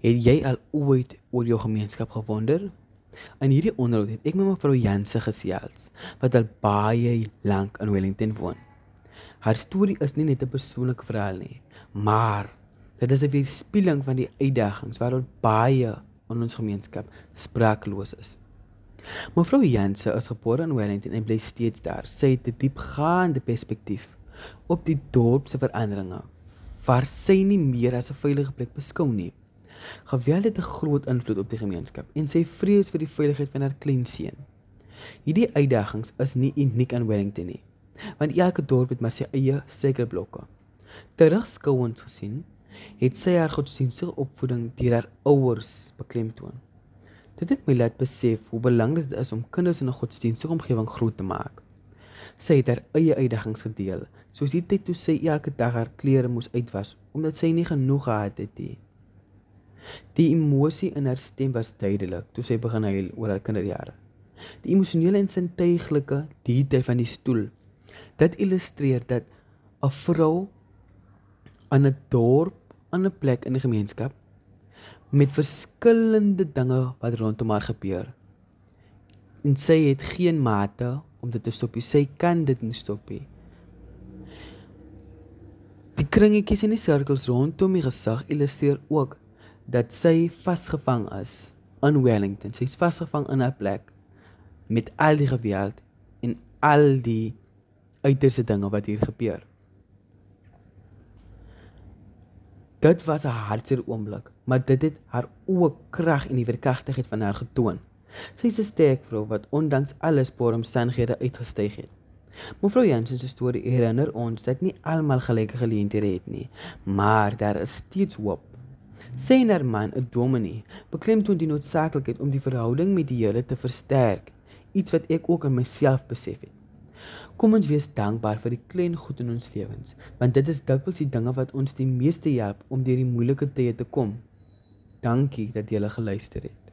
Het jy al ooit oor jou gemeenskap gewonder? In hierdie onderhoud het ek met mevrou Janse gesels wat al baie lank in Wellington woon. Haar storie is nie net 'n persoonlike verhaal nie, maar dit is 'n weerspieëling van die uitdagings waarop baie in ons gemeenskap spraakloos is. Mevrou Janse is gebore in Wellington en bly steeds daar. Sy het 'n diepgaande perspektief op die dorp se veranderinge waar sy nie meer as 'n veilige plek beskou nie. Geweld het 'n groot invloed op die gemeenskap en sy vrees vir die veiligheid van haar kleinseun. Hierdie uitdagings is nie uniek aan Wellington nie, want elke dorp het maar sy eie struikelblokke. Terugskouend gesien, het sy haar godsdienstige opvoeding deur haar ouers beklemtoon. Dit het my laat besef hoe belangrik dit is om kinders in 'n godsdienstige omgewing groot te maak. Sy het haar eie uitdagings gedeel, soos die tyd toe sy elke dag haar klere moes uitwas omdat sy nie genoeg gehad het nie. Die emosie in haar stem was duidelik toe sy begin huil oor haar kinderjare. Die emosionele en sintuiglike detail van die stoel. Dit illustreer dat 'n vrou aan 'n dorp, aan 'n plek in die gemeenskap met verskillende dinge wat rondom haar gebeur. En sy het geen mate om dit te stop nie. Sy kan dit nie stop nie. Die kringetjies en die sirkels rondom die gesig illustreer ook dat sy vasgevang is in Wellington. Sy's vasgevang in 'n plek met al die geweld en al die uiterste dinge wat hier gebeur. Dit was 'n hartseer oomblik, maar dit het haar ook krag en die verkragtigheid van haar getoon. Sy is 'n sterk vrou wat ondanks alles boor omstandighede uitgestyg het. Mevrou Jansen se storie herinner ons dat nie almal gelyke geleenthede het nie, maar daar is steeds hoop. Sy en haar man, 'n dominee, beklemtoon die noodsaaklikheid om die verhouding met die Here te versterk, iets wat ek ook in myself besef het. Kom ons wees dankbaar vir die klein goed in ons lewens, want dit is dikwels die dinge wat ons die meeste help om deur die moeilike tye te kom. Dankie dat jy gele geluister het.